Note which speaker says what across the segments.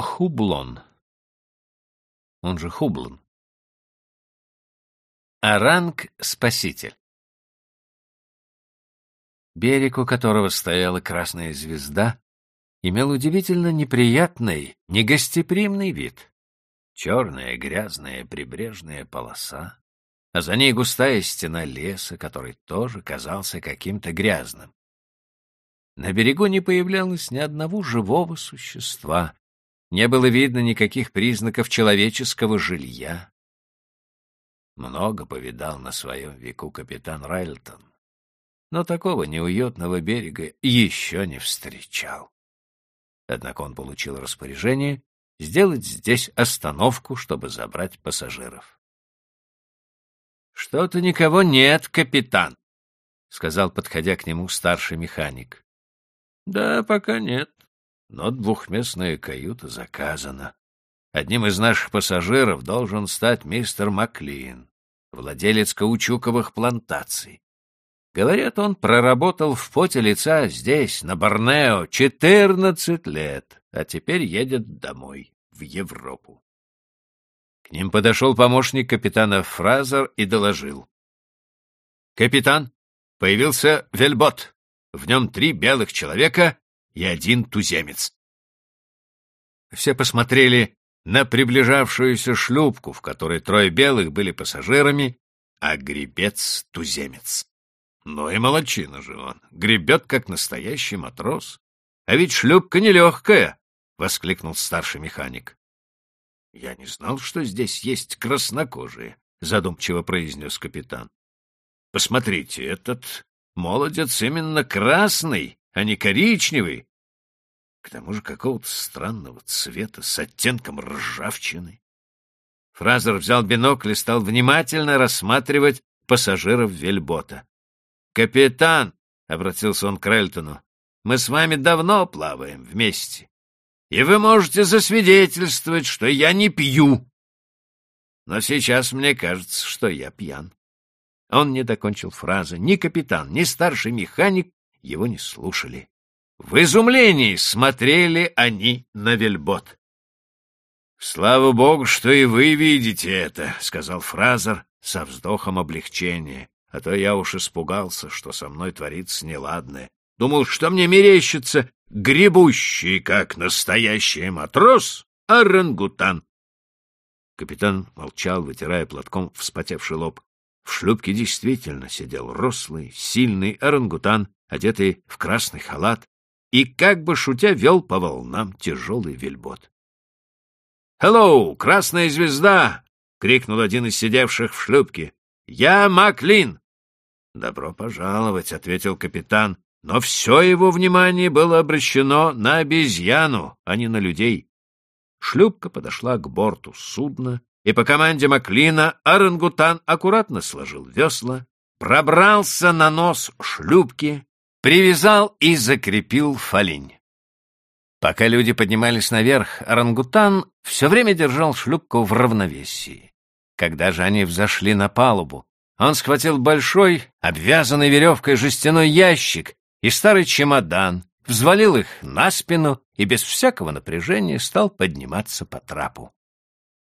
Speaker 1: Хублон, он же Хублон. Оранг-спаситель. Берег, у которого стояла красная звезда, имел удивительно неприятный, негостеприимный вид. Черная грязная прибрежная полоса, а за ней густая стена леса, который тоже казался каким-то грязным. На берегу не появлялось ни одного живого существа, не было видно никаких признаков человеческого жилья. Много повидал на своем веку капитан Райлтон, но такого неуютного берега еще не встречал. Однако он получил распоряжение сделать здесь остановку, чтобы забрать пассажиров. — Что-то никого нет, капитан, — сказал, подходя к нему старший механик. — Да, пока нет, но двухместная каюта заказана. Одним из наших пассажиров должен стать мистер Маклин, владелец каучуковых плантаций. Говорят, он проработал в поте лица здесь, на Борнео, четырнадцать лет, а теперь едет домой, в Европу. К ним подошел помощник капитана Фразер и доложил. «Капитан, появился вельбот. В нем три белых человека и один туземец. Все посмотрели на приближавшуюся шлюпку, в которой трое белых были пассажирами, а гребец — туземец. Ну и молодчина же он, гребет, как настоящий матрос. А ведь шлюпка нелегкая, — воскликнул старший механик. — Я не знал, что здесь есть краснокожие, — задумчиво произнес капитан. — Посмотрите, этот молодец именно красный, а не коричневый. К тому же какого-то странного цвета с оттенком ржавчины. Фразер взял бинокль и стал внимательно рассматривать пассажиров вельбота. «Капитан!» — обратился он к Рельтону. «Мы с вами давно плаваем вместе, и вы можете засвидетельствовать, что я не пью. Но сейчас мне кажется, что я пьян». Он не докончил фразы. Ни капитан, ни старший механик его не слушали. В изумлении смотрели они на вельбот. «Слава богу, что и вы видите это», — сказал Фразер со вздохом облегчения а то я уж испугался, что со мной творится неладное. Думал, что мне мерещится гребущий, как настоящий матрос, орангутан. Капитан молчал, вытирая платком вспотевший лоб. В шлюпке действительно сидел рослый, сильный орангутан, одетый в красный халат, и, как бы шутя, вел по волнам тяжелый вельбот. «Хеллоу, красная звезда!» — крикнул один из сидевших в шлюпке. «Я Маклин!» «Добро пожаловать», — ответил капитан, но все его внимание было обращено на обезьяну, а не на людей. Шлюпка подошла к борту судна, и по команде Маклина орангутан аккуратно сложил весла, пробрался на нос шлюпки, привязал и закрепил фолень. Пока люди поднимались наверх, орангутан все время держал шлюпку в равновесии. Когда же они взошли на палубу, он схватил большой, обвязанный веревкой жестяной ящик и старый чемодан, взвалил их на спину и без всякого напряжения стал подниматься по трапу.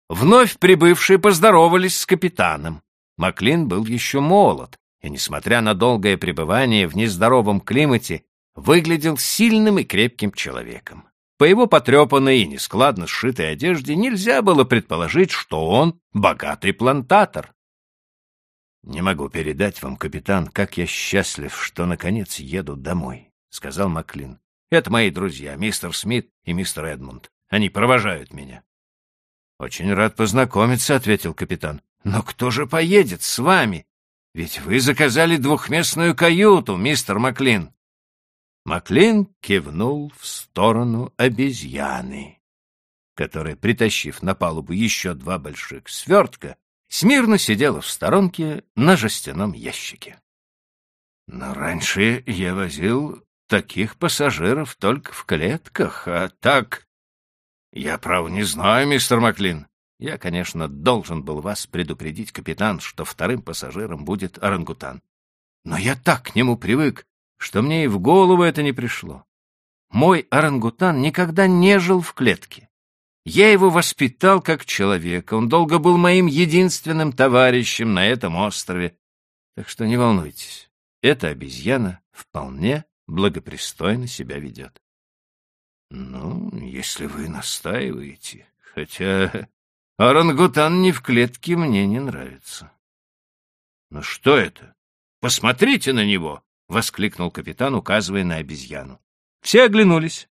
Speaker 1: Вновь прибывшие поздоровались с капитаном. Маклин был еще молод, и, несмотря на долгое пребывание в нездоровом климате, выглядел сильным и крепким человеком. По его потрепанной и нескладно сшитой одежде нельзя было предположить, что он богатый плантатор. «Не могу передать вам, капитан, как я счастлив, что, наконец, еду домой», — сказал Маклин. «Это мои друзья, мистер Смит и мистер Эдмунд. Они провожают меня». «Очень рад познакомиться», — ответил капитан. «Но кто же поедет с вами? Ведь вы заказали двухместную каюту, мистер Маклин». Маклин кивнул в сторону обезьяны, которая, притащив на палубу еще два больших свертка, смирно сидела в сторонке на жестяном ящике. Но раньше я возил таких пассажиров только в клетках, а так... Я, право, не знаю, мистер Маклин. Я, конечно, должен был вас предупредить, капитан, что вторым пассажиром будет орангутан. Но я так к нему привык, что мне и в голову это не пришло. Мой орангутан никогда не жил в клетке. Я его воспитал как человека. Он долго был моим единственным товарищем на этом острове. Так что не волнуйтесь, эта обезьяна вполне благопристойно себя ведет. Ну, если вы настаиваете. Хотя орангутан не в клетке мне не нравится. Ну что это? Посмотрите на него! — воскликнул капитан, указывая на обезьяну. Все оглянулись.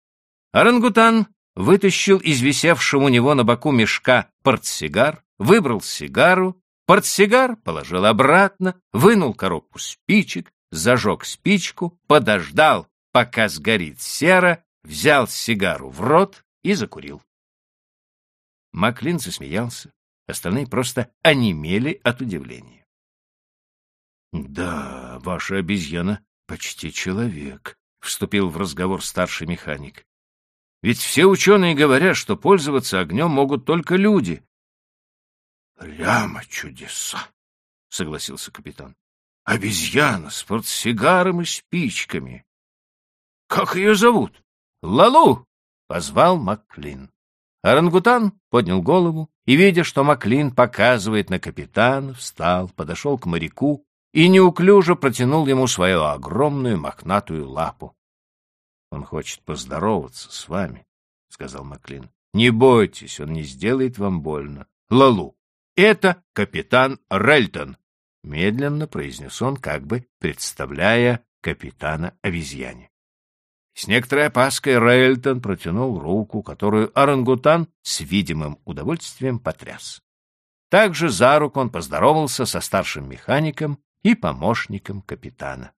Speaker 1: Орангутан вытащил из висевшего у него на боку мешка портсигар, выбрал сигару, портсигар положил обратно, вынул коробку спичек, зажег спичку, подождал, пока сгорит сера, взял сигару в рот и закурил. Маклин засмеялся, остальные просто онемели от удивления. — Да, ваша обезьяна почти человек, — вступил в разговор старший механик. Ведь все ученые говорят, что пользоваться огнем могут только люди. — Прямо чудеса, — согласился капитан. — Обезьяна с портсигаром и спичками. — Как ее зовут? — Лалу! — позвал Маклин. Орангутан поднял голову и, видя, что Маклин показывает на капитана, встал, подошел к моряку и неуклюже протянул ему свою огромную мохнатую лапу. Он хочет поздороваться с вами, — сказал Маклин. — Не бойтесь, он не сделает вам больно. Лалу, это капитан Рельтон, — медленно произнес он, как бы представляя капитана обезьяне. С некоторой опаской Рейлтон протянул руку, которую орангутан с видимым удовольствием потряс. Также за руку он поздоровался со старшим механиком и помощником капитана.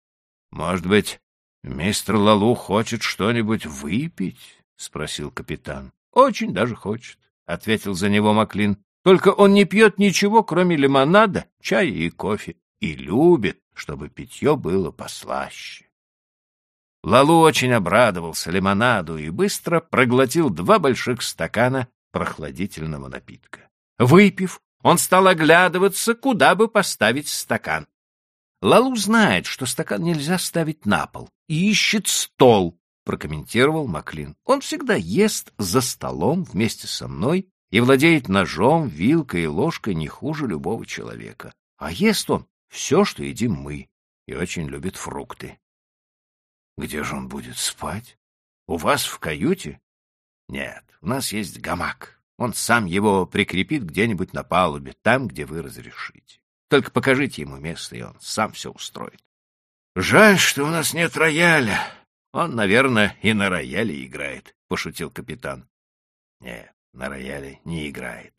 Speaker 1: — Может быть, «Мистер Лалу хочет что-нибудь выпить?» — спросил капитан. «Очень даже хочет», — ответил за него Маклин. «Только он не пьет ничего, кроме лимонада, чая и кофе, и любит, чтобы питье было послаще». Лалу очень обрадовался лимонаду и быстро проглотил два больших стакана прохладительного напитка. Выпив, он стал оглядываться, куда бы поставить стакан. Лалу знает, что стакан нельзя ставить на пол, и ищет стол, прокомментировал Маклин. Он всегда ест за столом вместе со мной и владеет ножом, вилкой и ложкой не хуже любого человека. А ест он все, что едим мы, и очень любит фрукты. Где же он будет спать? У вас в каюте? Нет, у нас есть гамак. Он сам его прикрепит где-нибудь на палубе, там, где вы разрешите. Только покажите ему место, и он сам все устроит. Жаль, что у нас нет рояля. Он, наверное, и на рояле играет, — пошутил капитан. Нет, на рояле не играет.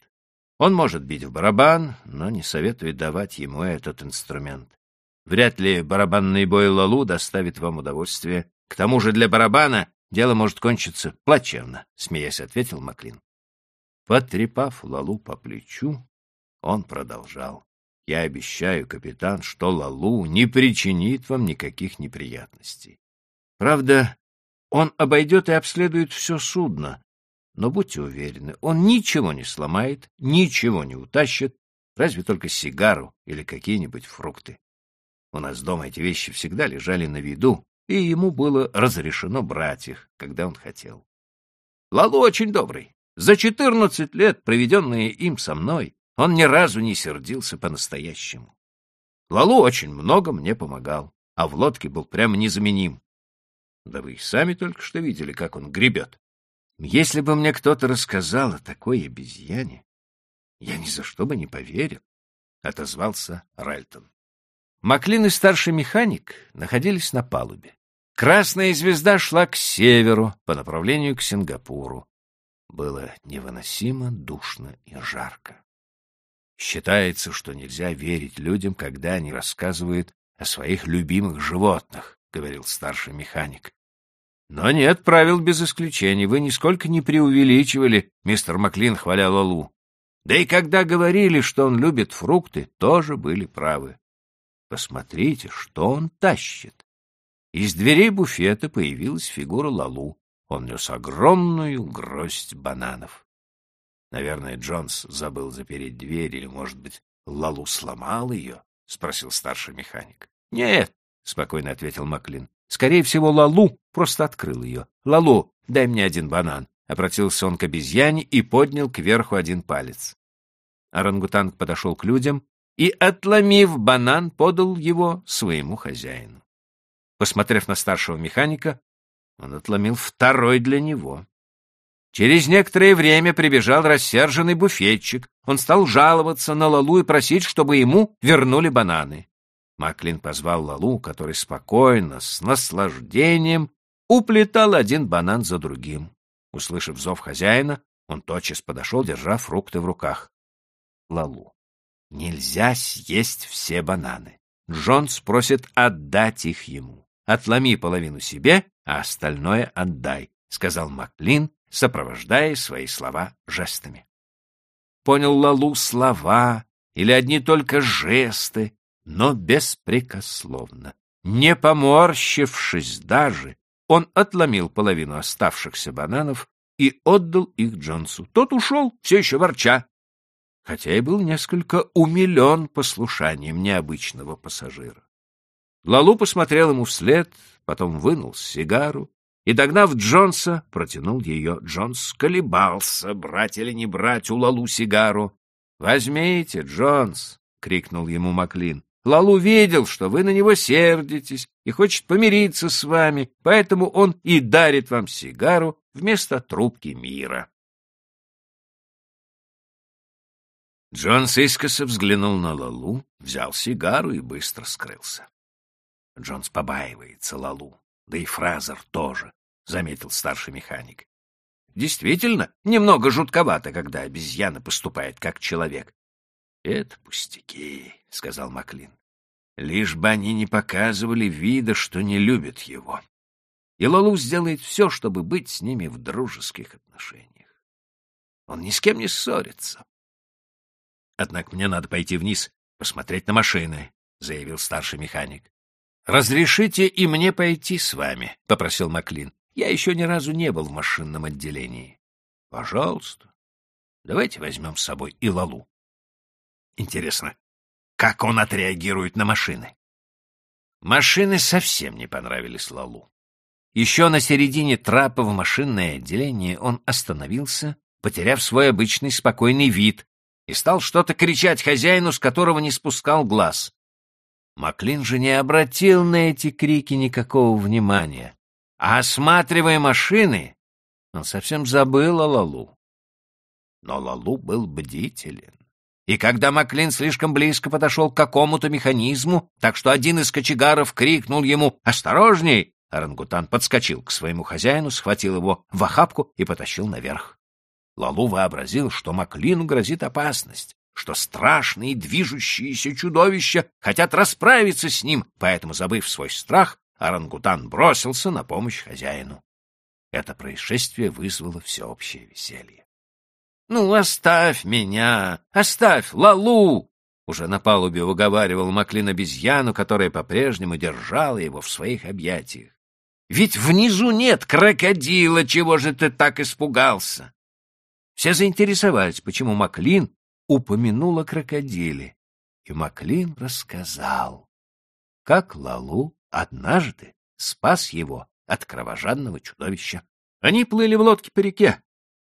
Speaker 1: Он может бить в барабан, но не советую давать ему этот инструмент. Вряд ли барабанный бой Лалу доставит вам удовольствие. К тому же для барабана дело может кончиться плачевно, — смеясь ответил Маклин. Потрепав Лалу по плечу, он продолжал. Я обещаю, капитан, что Лалу не причинит вам никаких неприятностей. Правда, он обойдет и обследует все судно, но будьте уверены, он ничего не сломает, ничего не утащит, разве только сигару или какие-нибудь фрукты. У нас дома эти вещи всегда лежали на виду, и ему было разрешено брать их, когда он хотел. Лалу очень добрый. За четырнадцать лет, проведенные им со мной, он ни разу не сердился по-настоящему. Лалу очень много мне помогал, а в лодке был прямо незаменим. Да вы и сами только что видели, как он гребет. Если бы мне кто-то рассказал о такой обезьяне, я ни за что бы не поверил, — отозвался Ральтон. Маклин и старший механик находились на палубе. Красная звезда шла к северу по направлению к Сингапуру. Было невыносимо душно и жарко. Считается, что нельзя верить людям, когда они рассказывают о своих любимых животных, — говорил старший механик. Но нет правил без исключений. Вы нисколько не преувеличивали, мистер Маклин, хваля Лалу. Да и когда говорили, что он любит фрукты, тоже были правы. Посмотрите, что он тащит. Из дверей буфета появилась фигура Лалу. Он нес огромную гроздь бананов. Наверное, Джонс забыл запереть дверь, или, может быть, Лалу сломал ее? — спросил старший механик. — Нет, — спокойно ответил Маклин. — Скорее всего, Лалу просто открыл ее. — Лалу, дай мне один банан. Обратился он к обезьяне и поднял кверху один палец. Орангутанг подошел к людям и, отломив банан, подал его своему хозяину. Посмотрев на старшего механика, он отломил второй для него. Через некоторое время прибежал рассерженный буфетчик. Он стал жаловаться на Лалу и просить, чтобы ему вернули бананы. Маклин позвал Лалу, который спокойно, с наслаждением, уплетал один банан за другим. Услышав зов хозяина, он тотчас подошел, держа фрукты в руках. Лалу. Нельзя съесть все бананы. Джонс просит отдать их ему. Отломи половину себе, а остальное отдай, — сказал Маклин, сопровождая свои слова жестами. Понял Лалу слова или одни только жесты, но беспрекословно. Не поморщившись даже, он отломил половину оставшихся бананов и отдал их Джонсу. Тот ушел, все еще ворча, хотя и был несколько умилен послушанием необычного пассажира. Лалу посмотрел ему вслед, потом вынул сигару и, догнав Джонса, протянул ее. Джонс колебался, брать или не брать у Лалу сигару. — Возьмите, Джонс! — крикнул ему Маклин. — Лалу видел, что вы на него сердитесь и хочет помириться с вами, поэтому он и дарит вам сигару вместо трубки мира. Джонс искоса взглянул на Лалу, взял сигару и быстро скрылся. Джонс побаивается Лалу. Да и Фразер тоже, — заметил старший механик. Действительно, немного жутковато, когда обезьяна поступает как человек. — Это пустяки, — сказал Маклин. Лишь бы они не показывали вида, что не любят его. И Лалу сделает все, чтобы быть с ними в дружеских отношениях. Он ни с кем не ссорится. Однако мне надо пойти вниз, посмотреть на машины, — заявил старший механик. «Разрешите и мне пойти с вами», — попросил Маклин. «Я еще ни разу не был в машинном отделении». «Пожалуйста. Давайте возьмем с собой и Лалу». «Интересно, как он отреагирует на машины?» Машины совсем не понравились Лалу. Еще на середине трапа в машинное отделение он остановился, потеряв свой обычный спокойный вид, и стал что-то кричать хозяину, с которого не спускал глаз. Маклин же не обратил на эти крики никакого внимания, а, осматривая машины, он совсем забыл о Лалу. Но Лалу был бдителен. И когда Маклин слишком близко подошел к какому-то механизму, так что один из кочегаров крикнул ему «Осторожней!», орангутан подскочил к своему хозяину, схватил его в охапку и потащил наверх. Лалу вообразил, что Маклину грозит опасность, что страшные движущиеся чудовища хотят расправиться с ним, поэтому, забыв свой страх, орангутан бросился на помощь хозяину. Это происшествие вызвало всеобщее веселье. — Ну, оставь меня! Оставь, Лалу! Уже на палубе уговаривал Маклин обезьяну, которая по-прежнему держала его в своих объятиях. «Ведь внизу нет крокодила, чего же ты так испугался?» Все заинтересовались, почему Маклин упомянул о крокодиле, и Маклин рассказал, как Лалу однажды спас его от кровожадного чудовища. Они плыли в лодке по реке.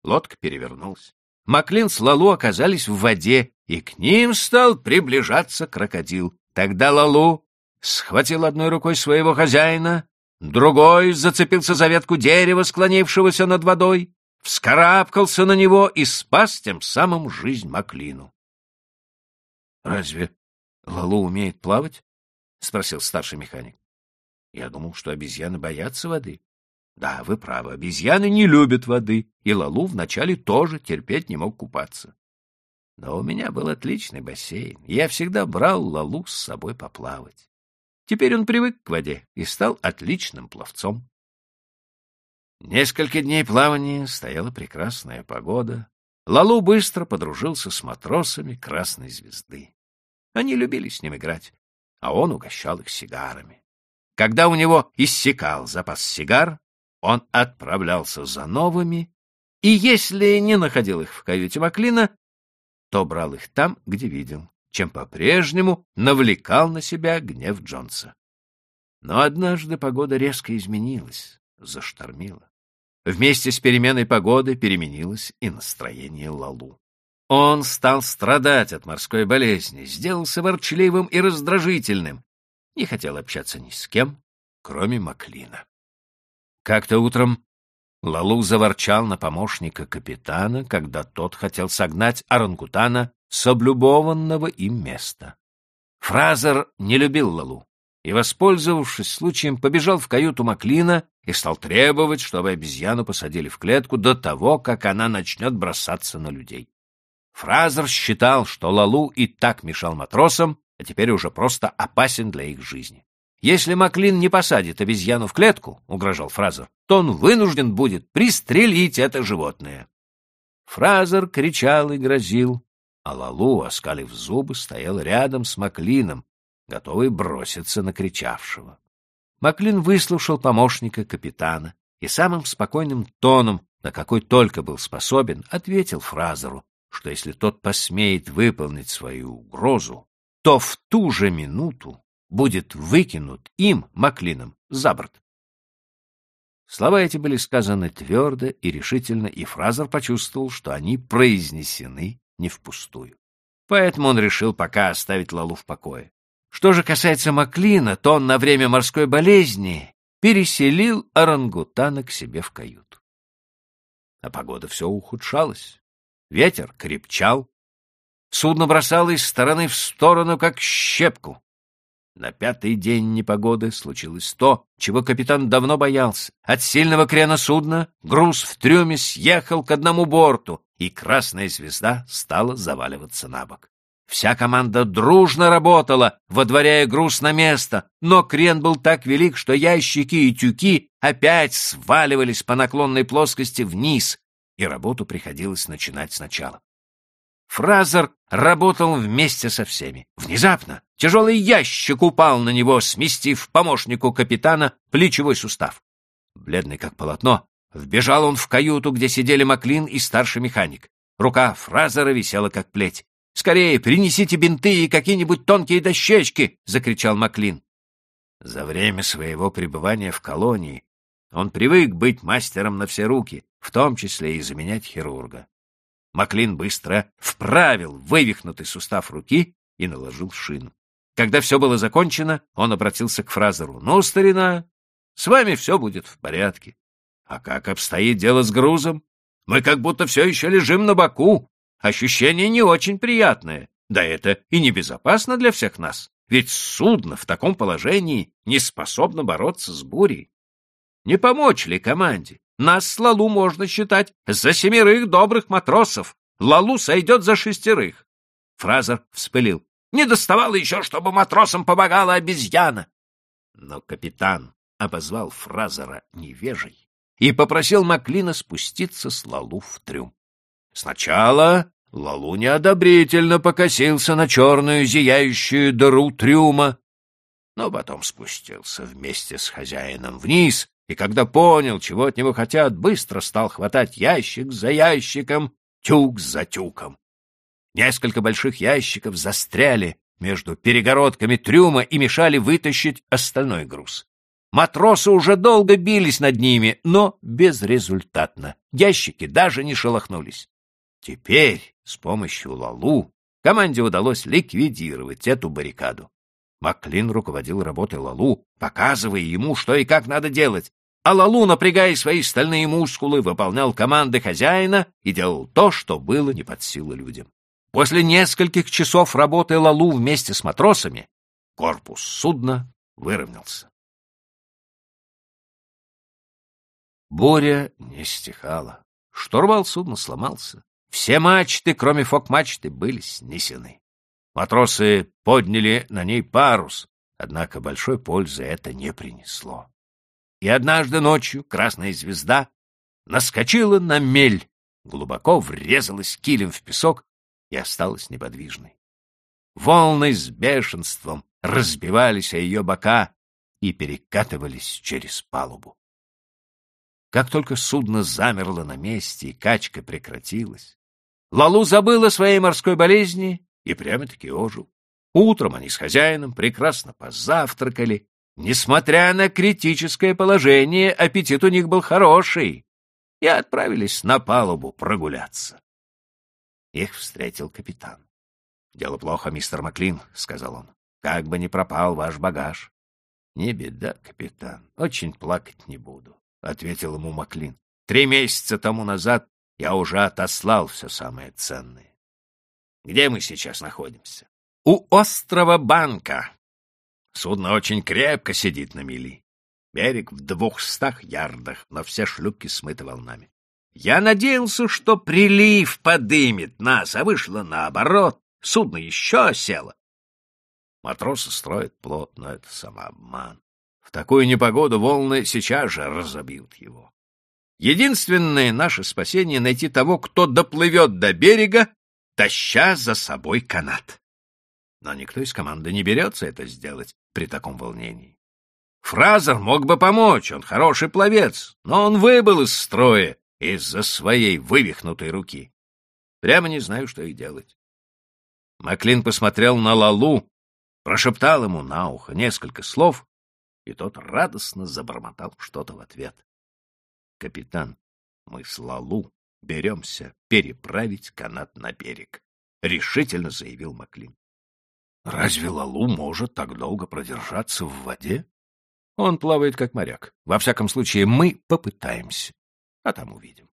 Speaker 1: Лодка перевернулась. Маклин с Лалу оказались в воде, и к ним стал приближаться крокодил. Тогда Лалу схватил одной рукой своего хозяина, другой зацепился за ветку дерева, склонившегося над водой, вскарабкался на него и спас тем самым жизнь Маклину. — Разве Лалу умеет плавать? — спросил старший механик. — Я думал, что обезьяны боятся воды. — Да, вы правы, обезьяны не любят воды, и Лалу вначале тоже терпеть не мог купаться. Но у меня был отличный бассейн, я всегда брал Лалу с собой поплавать. Теперь он привык к воде и стал отличным пловцом. Несколько дней плавания, стояла прекрасная погода. Лалу быстро подружился с матросами Красной Звезды. Они любили с ним играть, а он угощал их сигарами. Когда у него иссякал запас сигар, он отправлялся за новыми, и если не находил их в каюте Маклина, то брал их там, где видел, чем по-прежнему навлекал на себя гнев Джонса. Но однажды погода резко изменилась, заштормила. Вместе с переменой погоды переменилось и настроение Лалу. Он стал страдать от морской болезни, сделался ворчливым и раздражительным, не хотел общаться ни с кем, кроме Маклина. Как-то утром Лалу заворчал на помощника капитана, когда тот хотел согнать орангутана с облюбованного им места. Фразер не любил Лалу и, воспользовавшись случаем, побежал в каюту Маклина и стал требовать, чтобы обезьяну посадили в клетку до того, как она начнет бросаться на людей. Фразер считал, что Лалу и так мешал матросам, а теперь уже просто опасен для их жизни. Если Маклин не посадит обезьяну в клетку, — угрожал Фразер, — то он вынужден будет пристрелить это животное. Фразер кричал и грозил, а Лалу, оскалив зубы, стоял рядом с Маклином, готовый броситься на кричавшего. Маклин выслушал помощника капитана и самым спокойным тоном, на какой только был способен, ответил Фразеру, что если тот посмеет выполнить свою угрозу, то в ту же минуту будет выкинут им, Маклином, за борт. Слова эти были сказаны твердо и решительно, и Фразер почувствовал, что они произнесены не впустую. Поэтому он решил пока оставить Лалу в покое. Что же касается Маклина, то он на время морской болезни переселил орангутана к себе в каюту. А погода все ухудшалась. Ветер крепчал. Судно бросало из стороны в сторону, как щепку. На пятый день непогоды случилось то, чего капитан давно боялся. От сильного крена судна груз в трюме съехал к одному борту, и красная звезда стала заваливаться на бок. Вся команда дружно работала, водворяя груз на место, но крен был так велик, что ящики и тюки опять сваливались по наклонной плоскости вниз, и работу приходилось начинать сначала. Фразер работал вместе со всеми. Внезапно тяжелый ящик упал на него, сместив помощнику капитана плечевой сустав. Бледный как полотно, вбежал он в каюту, где сидели Маклин и старший механик. Рука Фразера висела как плеть. «Скорее, принесите бинты и какие-нибудь тонкие дощечки!» — закричал Маклин. За время своего пребывания в колонии он привык быть мастером на все руки, в том числе и заменять хирурга. Маклин быстро вправил вывихнутый сустав руки и наложил шину. Когда все было закончено, он обратился к Фразеру. «Ну, старина, с вами все будет в порядке. А как обстоит дело с грузом? Мы как будто все еще лежим на боку. Ощущение не очень приятное. Да это и небезопасно для всех нас. Ведь судно в таком положении не способно бороться с бурей. Не помочь ли команде? Нас с Лалу можно считать за семерых добрых матросов. Лалу сойдет за шестерых. Фразер вспылил. Не доставало еще, чтобы матросам помогала обезьяна. Но капитан обозвал Фразера невежей и попросил Маклина спуститься с Лалу в трюм. Сначала Лалу неодобрительно покосился на черную зияющую дыру трюма, но потом спустился вместе с хозяином вниз и когда понял, чего от него хотят, быстро стал хватать ящик за ящиком, тюк за тюком. Несколько больших ящиков застряли между перегородками трюма и мешали вытащить остальной груз. Матросы уже долго бились над ними, но безрезультатно. Ящики даже не шелохнулись. Теперь с помощью Лалу команде удалось ликвидировать эту баррикаду. Маклин руководил работой Лалу, показывая ему, что и как надо делать, а Лалу, напрягая свои стальные мускулы, выполнял команды хозяина и делал то, что было не под силу людям. После нескольких часов работы Лалу вместе с матросами корпус судна выровнялся. Буря не стихала. Штурвал судна сломался. Все мачты, кроме фок-мачты, были снесены. Матросы подняли на ней парус, однако большой пользы это не принесло. И однажды ночью красная звезда наскочила на мель, глубоко врезалась килем в песок и осталась неподвижной. Волны с бешенством разбивались о ее бока и перекатывались через палубу. Как только судно замерло на месте и качка прекратилась, Лалу забыл о своей морской болезни и прямо-таки ожил. Утром они с хозяином прекрасно позавтракали Несмотря на критическое положение, аппетит у них был хороший. и отправились на палубу прогуляться. Их встретил капитан. — Дело плохо, мистер Маклин, — сказал он. — Как бы ни пропал ваш багаж. — Не беда, капитан, очень плакать не буду, — ответил ему Маклин. — Три месяца тому назад я уже отослал все самое ценное. Где мы сейчас находимся? У острова Банка. Судно очень крепко сидит на мели. Берег в двухстах ярдах, но все шлюпки смыты волнами. Я надеялся, что прилив подымет нас, а вышло наоборот. Судно еще село. Матросы строят плот, но это самообман. В такую непогоду волны сейчас же разобьют его. Единственное наше спасение — найти того, кто доплывет до берега, таща за собой канат. Но никто из команды не берется это сделать при таком волнении. Фразер мог бы помочь, он хороший пловец, но он выбыл из строя из-за своей вывихнутой руки. Прямо не знаю, что и делать. Маклин посмотрел на Лалу, прошептал ему на ухо несколько слов, и тот радостно забормотал что-то в ответ. «Капитан, мы с Лалу беремся переправить канат на берег», — решительно заявил Маклин. «Разве Лалу может так долго продержаться в воде?» «Он плавает как моряк. Во всяком случае, мы попытаемся, а там увидим».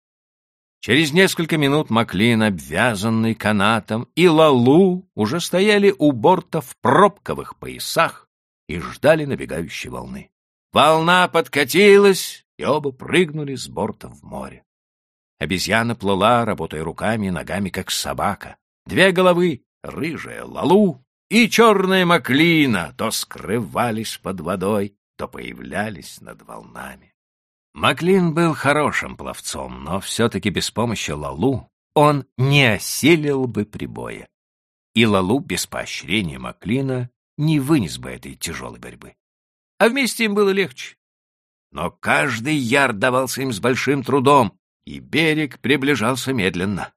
Speaker 1: Через несколько минут Маклин, обвязанный канатом, и Лалу уже стояли у борта в пробковых поясах и ждали набегающей волны. Волна подкатилась, и оба прыгнули с борта в море. Обезьяна плыла, работая руками и ногами, как собака. Две головы, рыжая Лалу и черная Маклина, то скрывались под водой, то появлялись над волнами. Маклин был хорошим пловцом, но все-таки без помощи Лалу он не осилил бы прибоя. И Лалу без поощрения Маклина не вынес бы этой тяжелой борьбы. А вместе им было легче. Но каждый яр давался им с большим трудом, и берег приближался медленно.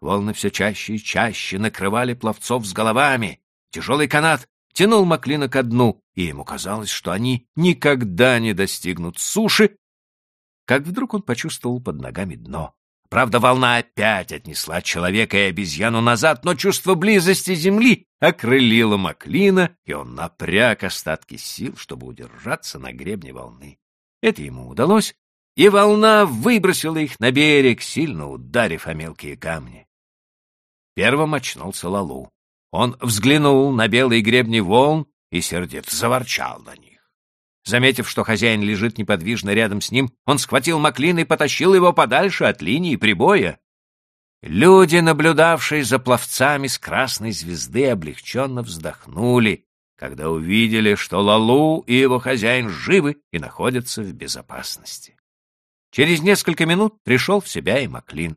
Speaker 1: Волны все чаще и чаще накрывали пловцов с головами. Тяжелый канат тянул Маклина ко дну, и ему казалось, что они никогда не достигнут суши, как вдруг он почувствовал под ногами дно. Правда, волна опять отнесла человека и обезьяну назад, но чувство близости земли окрылило Маклина, и он напряг остатки сил, чтобы удержаться на гребне волны. Это ему удалось, и волна выбросила их на берег, сильно ударив о мелкие камни. Первым очнулся Лалу. Он взглянул на белые гребни волн и сердито заворчал на них. Заметив, что хозяин лежит неподвижно рядом с ним, он схватил Маклина и потащил его подальше от линии прибоя. Люди, наблюдавшие за пловцами с красной звезды, облегченно вздохнули, когда увидели, что Лалу и его хозяин живы и находятся в безопасности. Через несколько минут пришел в себя и Маклин.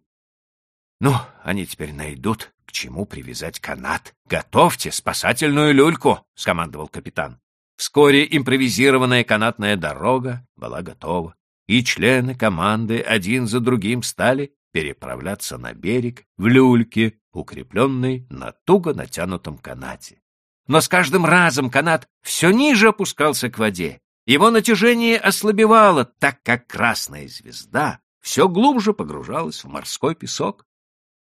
Speaker 1: «Ну, они теперь найдут, к чему привязать канат. Готовьте спасательную люльку!» — скомандовал капитан. Вскоре импровизированная канатная дорога была готова, и члены команды один за другим стали переправляться на берег в люльке, укрепленной на туго натянутом канате. Но с каждым разом канат все ниже опускался к воде. Его натяжение ослабевало, так как красная звезда все глубже погружалась в морской песок.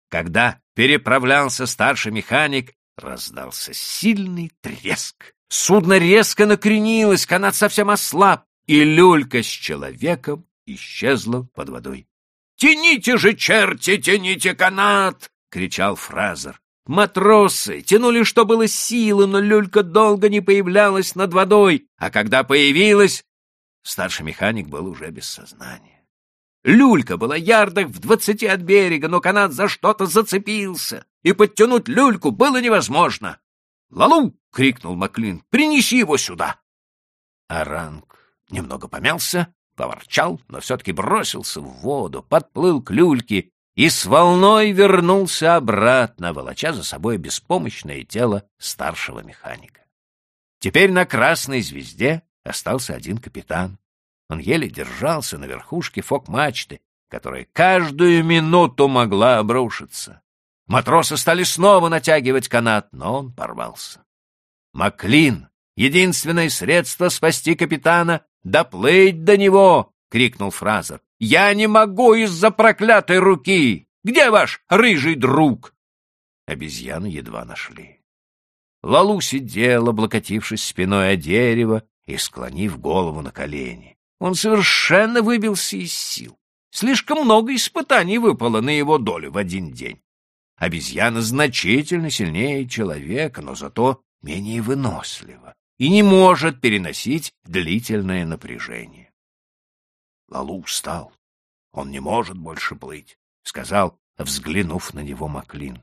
Speaker 1: Когда переправлялся старший механик, раздался сильный треск. Судно резко накренилось, канат совсем ослаб, и люлька с человеком исчезла под водой. «Тяните же, черти, тяните канат!» — кричал Фразер. Матросы тянули, что было силы, но люлька долго не появлялась над водой, а когда появилась, старший механик был уже без сознания. Люлька была ярдах в двадцати от берега, но канат за что-то зацепился, и подтянуть люльку было невозможно. «Лалу!» — крикнул Маклин. «Принеси его сюда!» Аранг немного помялся, поворчал, но все-таки бросился в воду, подплыл к люльке и с волной вернулся обратно, волоча за собой беспомощное тело старшего механика. Теперь на красной звезде остался один капитан. Он еле держался на верхушке фок-мачты, которая каждую минуту могла обрушиться. Матросы стали снова натягивать канат, но он порвался. Маклин, единственное средство спасти капитана, доплыть до него, крикнул Фразер. Я не могу из-за проклятой руки! Где ваш рыжий друг?» Обезьяну едва нашли. Лалу сидел, облокотившись спиной о дерево и склонив голову на колени. Он совершенно выбился из сил. Слишком много испытаний выпало на его долю в один день. Обезьяна значительно сильнее человека, но зато менее вынослива и не может переносить длительное напряжение. Лалу устал. Он не может больше плыть, — сказал, взглянув на него Маклин.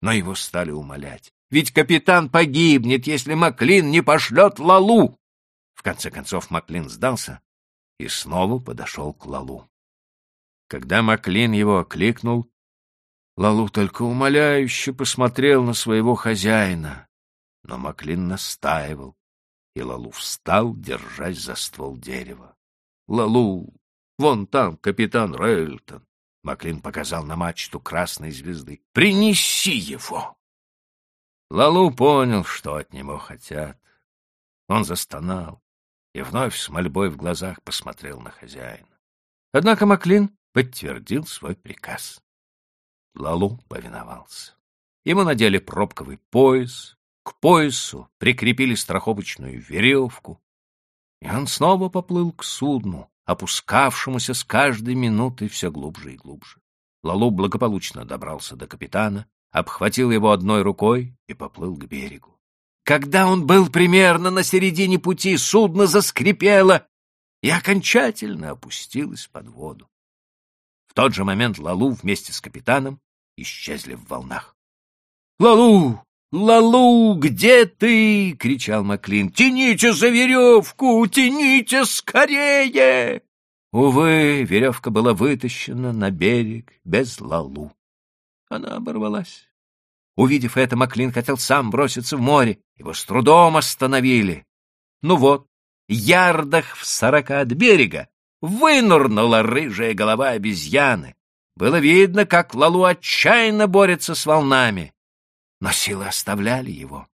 Speaker 1: Но его стали умолять. Ведь капитан погибнет, если Маклин не пошлет Лалу. В конце концов Маклин сдался и снова подошел к Лалу. Когда Маклин его окликнул, Лалу только умоляюще посмотрел на своего хозяина, но Маклин настаивал, и Лалу встал, держась за ствол дерева. — Лалу, вон там капитан Рейлтон. Маклин показал на мачту красной звезды. — Принеси его! Лалу понял, что от него хотят. Он застонал и вновь с мольбой в глазах посмотрел на хозяина. Однако Маклин подтвердил свой приказ. Лалу повиновался. Ему надели пробковый пояс, к поясу прикрепили страховочную веревку, и он снова поплыл к судну, опускавшемуся с каждой минутой все глубже и глубже. Лалу благополучно добрался до капитана, обхватил его одной рукой и поплыл к берегу. Когда он был примерно на середине пути, судно заскрипело и окончательно опустилось под воду. В тот же момент Лалу вместе с капитаном исчезли в волнах. «Лалу! Лалу, где ты?» — кричал Маклин. «Тяните за веревку! Тяните скорее!» Увы, веревка была вытащена на берег без Лалу. Она оборвалась. Увидев это, Маклин хотел сам броситься в море. Его с трудом остановили. Ну вот, ярдах в сорока от берега вынурнула рыжая голова обезьяны. Было видно, как Лалу отчаянно борется с волнами. Но силы оставляли его.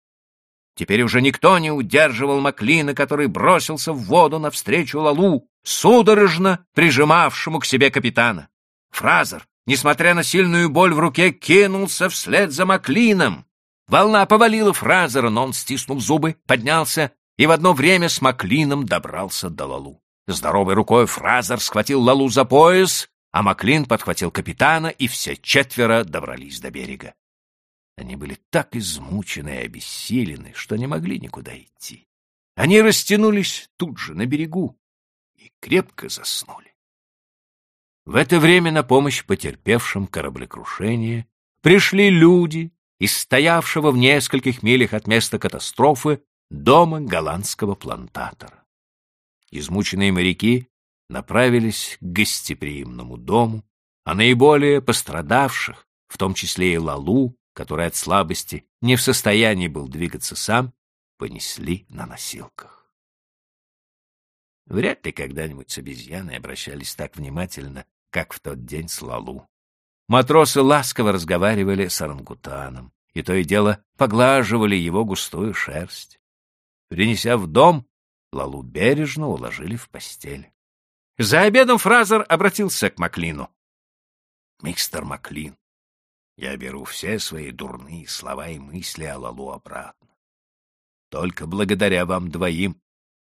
Speaker 1: Теперь уже никто не удерживал Маклина, который бросился в воду навстречу Лалу, судорожно прижимавшему к себе капитана. Фразер, несмотря на сильную боль в руке, кинулся вслед за Маклином. Волна повалила Фразера, но он, стиснув зубы, поднялся и в одно время с Маклином добрался до Лалу. Здоровой рукой Фразер схватил Лалу за пояс, а Маклин подхватил капитана, и все четверо добрались до берега. Они были так измучены и обессилены, что не могли никуда идти. Они растянулись тут же, на берегу, и крепко заснули. В это время на помощь потерпевшим кораблекрушение пришли люди из стоявшего в нескольких милях от места катастрофы дома голландского плантатора. Измученные моряки направились к гостеприимному дому, а наиболее пострадавших, в том числе и Лалу, который от слабости не в состоянии был двигаться сам, понесли на носилках. Вряд ли когда-нибудь с обезьяной обращались так внимательно, как в тот день с Лалу. Матросы ласково разговаривали с орангутаном, и то и дело поглаживали его густую шерсть. Принеся в дом, Лалу бережно уложили в постель. За обедом Фразер обратился к Маклину. — Мистер Маклин, я беру все свои дурные слова и мысли о Лалу обратно. Только благодаря вам двоим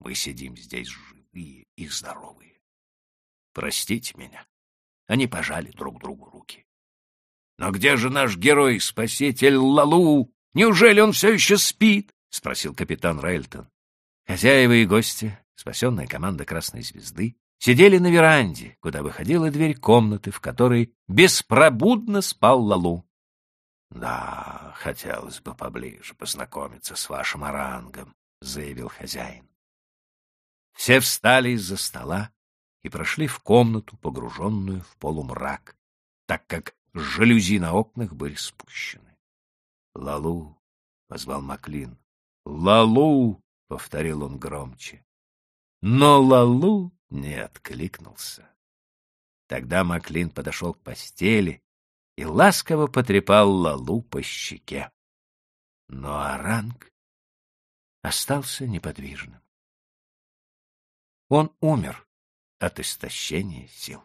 Speaker 1: мы сидим здесь живые и здоровые. Простите меня. Они пожали друг другу руки. — Но где же наш герой-спаситель Лалу? Неужели он все еще спит? — спросил капитан Рейлтон. Хозяева и гости, спасенная команда Красной Звезды, сидели на веранде, куда выходила дверь комнаты, в которой беспробудно спал Лалу. — Да, хотелось бы поближе познакомиться с вашим орангом, — заявил хозяин. Все встали из-за стола и прошли в комнату, погруженную в полумрак, так как жалюзи на окнах были спущены. — Лалу! — позвал Маклин. — Лалу! — повторил он громче. Но Лалу не откликнулся. Тогда Маклин подошел к постели и ласково потрепал Лалу по щеке. Но Аранг остался неподвижным. Он умер от истощения сил.